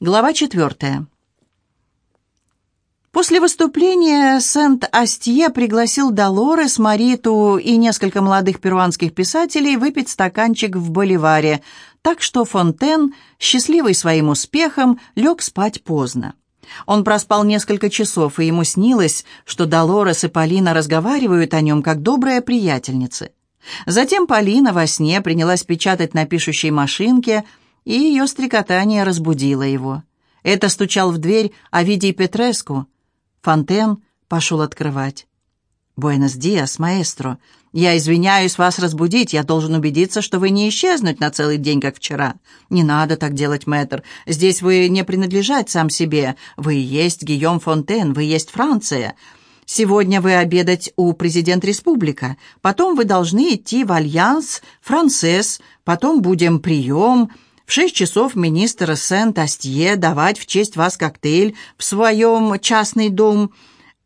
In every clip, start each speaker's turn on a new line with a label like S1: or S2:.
S1: Глава четвертая. После выступления Сент-Астье пригласил Долорес, Мариту и несколько молодых перуанских писателей выпить стаканчик в Боливаре, так что Фонтен, счастливый своим успехом, лег спать поздно. Он проспал несколько часов, и ему снилось, что Долорес и Полина разговаривают о нем как добрые приятельницы. Затем Полина во сне принялась печатать на пишущей машинке – и ее стрекотание разбудило его. Это стучал в дверь Овидий Петреску. Фонтен пошел открывать. «Buenos días, маэстро. Я извиняюсь вас разбудить. Я должен убедиться, что вы не исчезнуть на целый день, как вчера. Не надо так делать, мэтр. Здесь вы не принадлежать сам себе. Вы есть Гийом Фонтен, вы есть Франция. Сегодня вы обедать у президента республика. Потом вы должны идти в Alliance Française. Потом будем прием. В шесть часов министр Сент-Астье давать в честь вас коктейль в своем частный дом.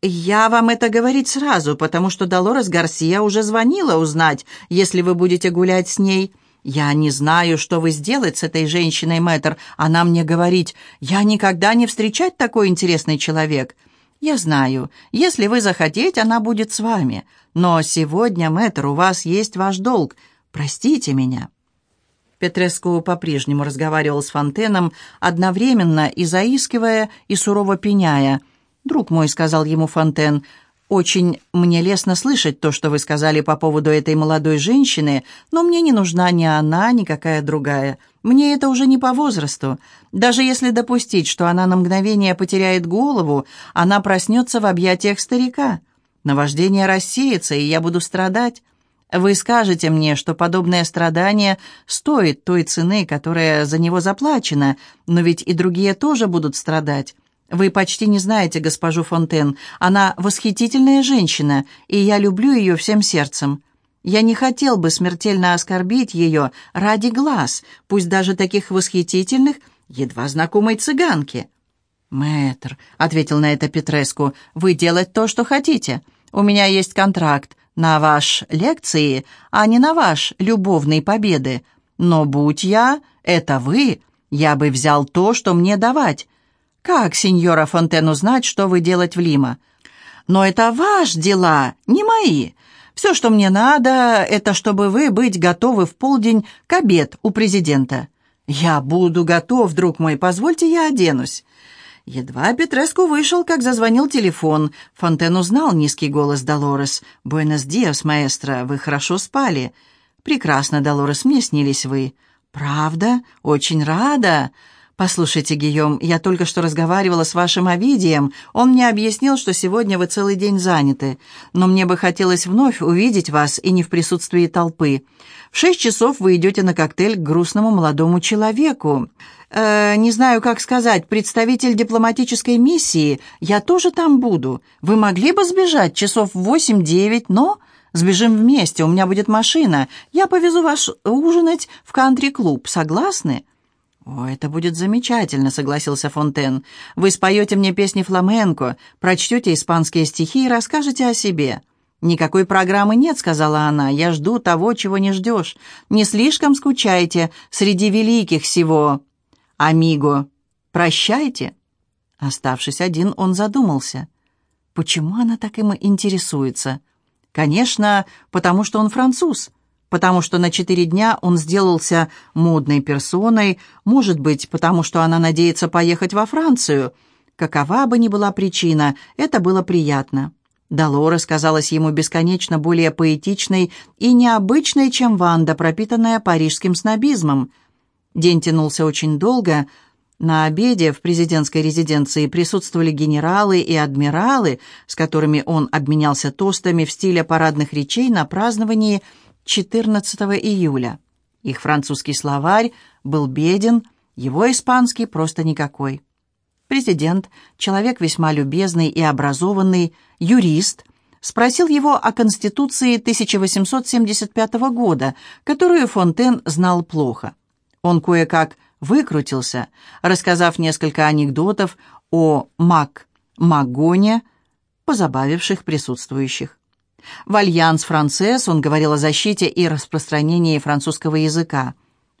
S1: Я вам это говорить сразу, потому что Долорес Гарсия уже звонила узнать, если вы будете гулять с ней. Я не знаю, что вы сделать с этой женщиной, мэтр. Она мне говорит, я никогда не встречать такой интересный человек. Я знаю, если вы захотеть, она будет с вами. Но сегодня, мэтр, у вас есть ваш долг. Простите меня». Петреску по-прежнему разговаривал с Фонтеном, одновременно и заискивая, и сурово пеняя. «Друг мой», — сказал ему Фонтен, — «очень мне лестно слышать то, что вы сказали по поводу этой молодой женщины, но мне не нужна ни она, ни какая другая. Мне это уже не по возрасту. Даже если допустить, что она на мгновение потеряет голову, она проснется в объятиях старика. Наваждение рассеется, и я буду страдать. Вы скажете мне, что подобное страдание стоит той цены, которая за него заплачена, но ведь и другие тоже будут страдать. Вы почти не знаете госпожу Фонтен. Она восхитительная женщина, и я люблю ее всем сердцем. Я не хотел бы смертельно оскорбить ее ради глаз, пусть даже таких восхитительных, едва знакомой цыганки». «Мэтр», — ответил на это Петреску, — «вы делать то, что хотите. У меня есть контракт на ваш лекции, а не на ваш любовные победы. Но будь я, это вы, я бы взял то, что мне давать. Как, сеньора Фонтен, узнать, что вы делать в Лима? Но это ваш дела, не мои. Все, что мне надо, это чтобы вы быть готовы в полдень к обед у президента. Я буду готов, друг мой, позвольте я оденусь. Едва Петреску вышел, как зазвонил телефон. Фонтен узнал низкий голос Долорес. «Буэнос диас, маэстро, вы хорошо спали?» «Прекрасно, Долорес, мне снились вы». «Правда? Очень рада!» «Послушайте, Гийом, я только что разговаривала с вашим Овидием. Он мне объяснил, что сегодня вы целый день заняты. Но мне бы хотелось вновь увидеть вас и не в присутствии толпы. В шесть часов вы идете на коктейль к грустному молодому человеку. Э, не знаю, как сказать, представитель дипломатической миссии. Я тоже там буду. Вы могли бы сбежать часов в восемь-девять, но...» Сбежим вместе, у меня будет машина. Я повезу вас ужинать в кантри-клуб. Согласны?» «О, это будет замечательно», — согласился Фонтен. «Вы споете мне песни фламенко, прочтете испанские стихи и расскажете о себе». «Никакой программы нет», — сказала она. «Я жду того, чего не ждешь. Не слишком скучайте среди великих всего. Амиго, прощайте». Оставшись один, он задумался. Почему она так им интересуется? Конечно, потому что он француз потому что на четыре дня он сделался модной персоной, может быть, потому что она надеется поехать во Францию. Какова бы ни была причина, это было приятно. Долорес казалась ему бесконечно более поэтичной и необычной, чем Ванда, пропитанная парижским снобизмом. День тянулся очень долго. На обеде в президентской резиденции присутствовали генералы и адмиралы, с которыми он обменялся тостами в стиле парадных речей на праздновании – 14 июля. Их французский словарь был беден, его испанский просто никакой. Президент, человек весьма любезный и образованный, юрист, спросил его о Конституции 1875 года, которую Фонтен знал плохо. Он кое-как выкрутился, рассказав несколько анекдотов о Мак Магоне, позабавивших присутствующих. В «Альянс Францесс» он говорил о защите и распространении французского языка.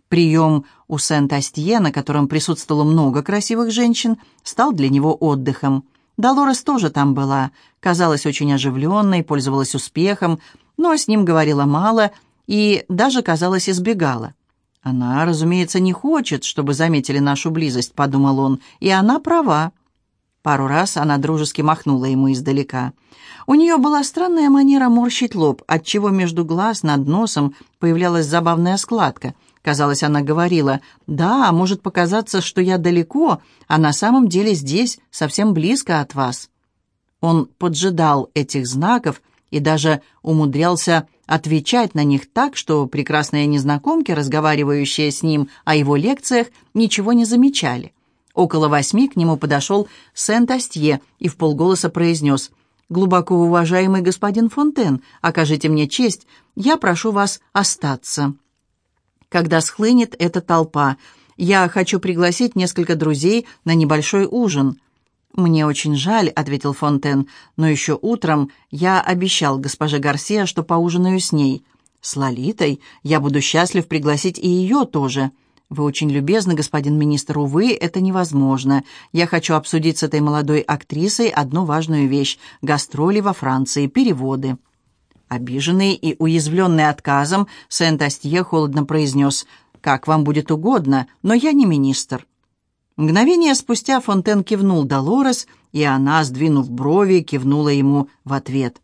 S1: Прием у Сент-Астье, на котором присутствовало много красивых женщин, стал для него отдыхом. Долорес тоже там была, казалась очень оживленной, пользовалась успехом, но с ним говорила мало и даже, казалось, избегала. «Она, разумеется, не хочет, чтобы заметили нашу близость», — подумал он, — «и она права». Пару раз она дружески махнула ему издалека. У нее была странная манера морщить лоб, отчего между глаз над носом появлялась забавная складка. Казалось, она говорила, «Да, может показаться, что я далеко, а на самом деле здесь, совсем близко от вас». Он поджидал этих знаков и даже умудрялся отвечать на них так, что прекрасные незнакомки, разговаривающие с ним о его лекциях, ничего не замечали. Около восьми к нему подошел Сент-Астье и в полголоса произнес «Глубоко уважаемый господин Фонтен, окажите мне честь, я прошу вас остаться». Когда схлынет эта толпа, я хочу пригласить несколько друзей на небольшой ужин. «Мне очень жаль», — ответил Фонтен, «но еще утром я обещал госпоже Гарсия, что поужинаю с ней. С Лолитой я буду счастлив пригласить и ее тоже». «Вы очень любезны, господин министр. Увы, это невозможно. Я хочу обсудить с этой молодой актрисой одну важную вещь — гастроли во Франции, переводы». Обиженный и уязвленный отказом, Сент-Астье холодно произнес «Как вам будет угодно, но я не министр». Мгновение спустя Фонтен кивнул Долорес, и она, сдвинув брови, кивнула ему в ответ.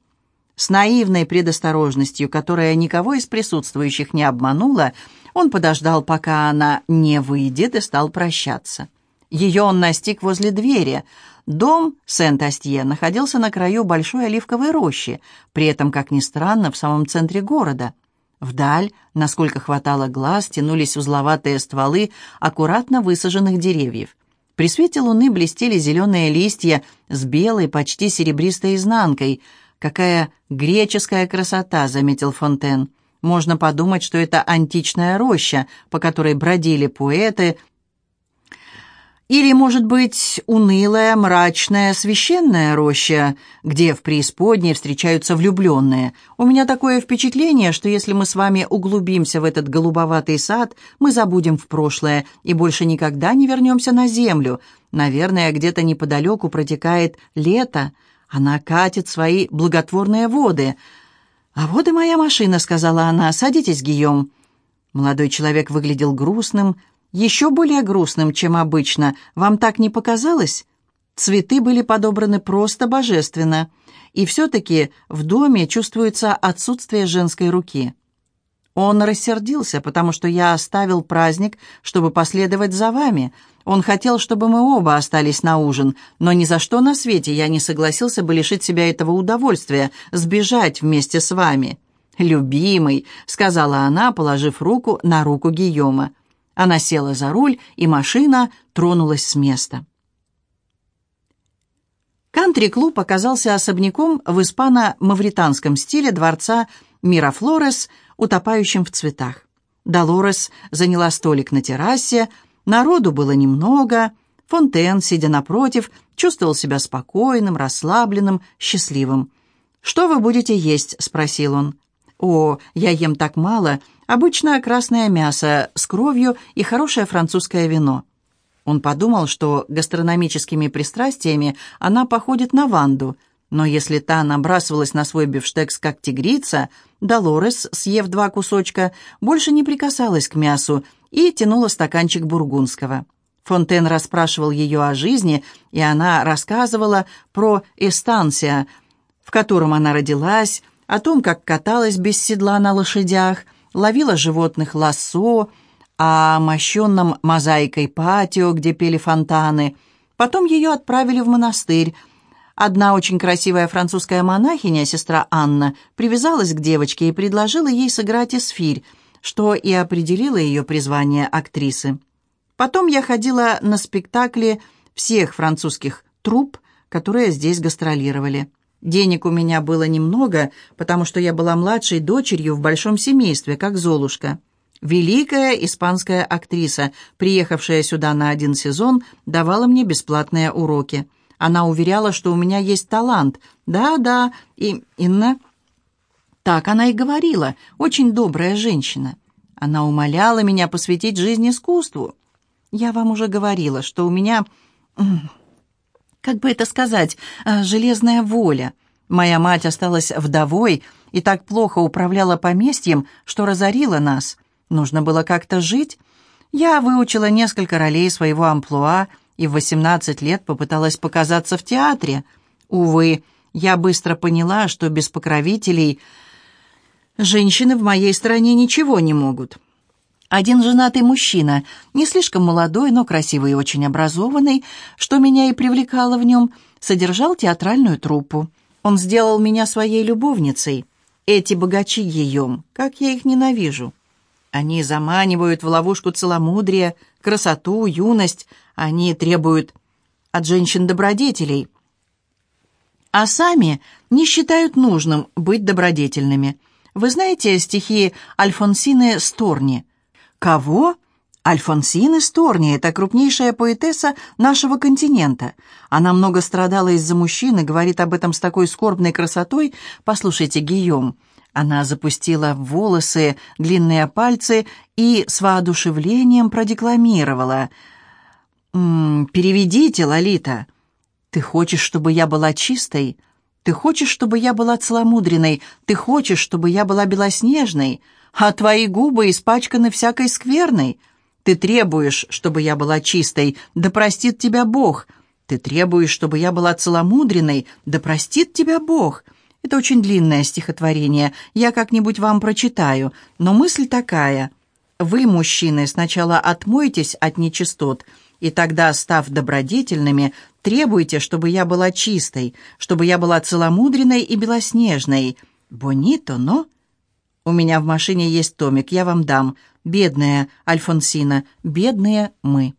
S1: С наивной предосторожностью, которая никого из присутствующих не обманула, он подождал, пока она не выйдет, и стал прощаться. Ее он настиг возле двери. Дом Сент-Астье находился на краю большой оливковой рощи, при этом, как ни странно, в самом центре города. Вдаль, насколько хватало глаз, тянулись узловатые стволы аккуратно высаженных деревьев. При свете луны блестели зеленые листья с белой, почти серебристой изнанкой. «Какая греческая красота!» — заметил Фонтен. Можно подумать, что это античная роща, по которой бродили поэты, или, может быть, унылая, мрачная, священная роща, где в преисподней встречаются влюбленные. У меня такое впечатление, что если мы с вами углубимся в этот голубоватый сад, мы забудем в прошлое и больше никогда не вернемся на землю. Наверное, где-то неподалеку протекает лето. Она катит свои благотворные воды — «А вот и моя машина», — сказала она. «Садитесь, Гийом». Молодой человек выглядел грустным, еще более грустным, чем обычно. Вам так не показалось? Цветы были подобраны просто божественно. И все-таки в доме чувствуется отсутствие женской руки. Он рассердился, потому что я оставил праздник, чтобы последовать за вами. Он хотел, чтобы мы оба остались на ужин, но ни за что на свете я не согласился бы лишить себя этого удовольствия, сбежать вместе с вами. «Любимый», — сказала она, положив руку на руку Гийома. Она села за руль, и машина тронулась с места. Кантри-клуб оказался особняком в испано-мавританском стиле дворца Мирафлорес — утопающим в цветах. Долорес заняла столик на террасе, народу было немного, Фонтен, сидя напротив, чувствовал себя спокойным, расслабленным, счастливым. «Что вы будете есть?» — спросил он. «О, я ем так мало. Обычное красное мясо с кровью и хорошее французское вино». Он подумал, что гастрономическими пристрастиями она походит на Ванду — но если та набрасывалась на свой бифштекс как тигрица, Долорес, съев два кусочка, больше не прикасалась к мясу и тянула стаканчик бургундского. Фонтен расспрашивал ее о жизни, и она рассказывала про эстансия, в котором она родилась, о том, как каталась без седла на лошадях, ловила животных лассо, о мощенном мозаикой патио, где пели фонтаны. Потом ее отправили в монастырь, Одна очень красивая французская монахиня, сестра Анна, привязалась к девочке и предложила ей сыграть эсфирь, что и определило ее призвание актрисы. Потом я ходила на спектакли всех французских труп, которые здесь гастролировали. Денег у меня было немного, потому что я была младшей дочерью в большом семействе, как Золушка. Великая испанская актриса, приехавшая сюда на один сезон, давала мне бесплатные уроки – она уверяла, что у меня есть талант. Да-да, и Инна... Так она и говорила, очень добрая женщина. Она умоляла меня посвятить жизнь искусству. Я вам уже говорила, что у меня, как бы это сказать, э, железная воля. Моя мать осталась вдовой и так плохо управляла поместьем, что разорила нас. Нужно было как-то жить. Я выучила несколько ролей своего амплуа и в 18 лет попыталась показаться в театре. Увы, я быстро поняла, что без покровителей женщины в моей стране ничего не могут. Один женатый мужчина, не слишком молодой, но красивый и очень образованный, что меня и привлекало в нем, содержал театральную труппу. Он сделал меня своей любовницей. Эти богачи ее, как я их ненавижу. Они заманивают в ловушку целомудрия, красоту, юность. Они требуют от женщин добродетелей. А сами не считают нужным быть добродетельными. Вы знаете стихи Альфонсины Сторни? Кого? Альфонсины Сторни – это крупнейшая поэтесса нашего континента. Она много страдала из-за мужчины, говорит об этом с такой скорбной красотой. Послушайте, Гийом. Она запустила в волосы длинные пальцы и с воодушевлением продекламировала. «М -м, «Переведите, Лолита. Ты хочешь, чтобы я была чистой? Ты хочешь, чтобы я была целомудренной? Ты хочешь, чтобы я была белоснежной?» А твои губы испачканы всякой скверной. Ты требуешь, чтобы я была чистой, да простит тебя Бог. Ты требуешь, чтобы я была целомудренной, да простит тебя Бог. Это очень длинное стихотворение, я как-нибудь вам прочитаю, но мысль такая. Вы, мужчины, сначала отмойтесь от нечистот, и тогда, став добродетельными, требуйте, чтобы я была чистой, чтобы я была целомудренной и белоснежной. Бонито, но... У меня в машине есть томик, я вам дам. Бедная Альфонсина, бедные мы».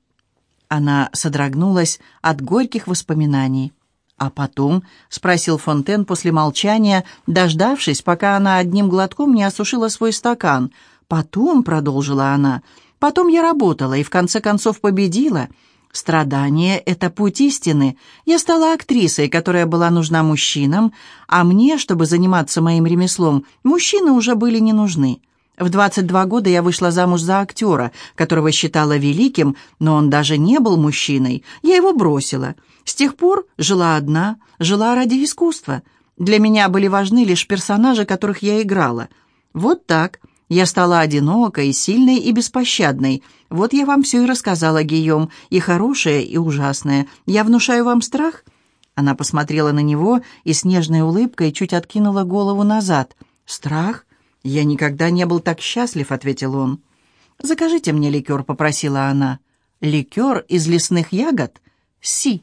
S1: Она содрогнулась от горьких воспоминаний. «А потом?» — спросил Фонтен после молчания, дождавшись, пока она одним глотком не осушила свой стакан. «Потом», — продолжила она, — «потом я работала и в конце концов победила. Страдание — это путь истины. Я стала актрисой, которая была нужна мужчинам, а мне, чтобы заниматься моим ремеслом, мужчины уже были не нужны. В 22 года я вышла замуж за актера, которого считала великим, но он даже не был мужчиной. Я его бросила. С тех пор жила одна, жила ради искусства. Для меня были важны лишь персонажи, которых я играла. Вот так. Я стала одинокой, сильной и беспощадной. Вот я вам все и рассказала, Гийом, и хорошее, и ужасное. Я внушаю вам страх?» Она посмотрела на него и с нежной улыбкой чуть откинула голову назад. «Страх? Я никогда не был так счастлив», — ответил он. «Закажите мне ликер», — попросила она. «Ликер из лесных ягод?» «Си»,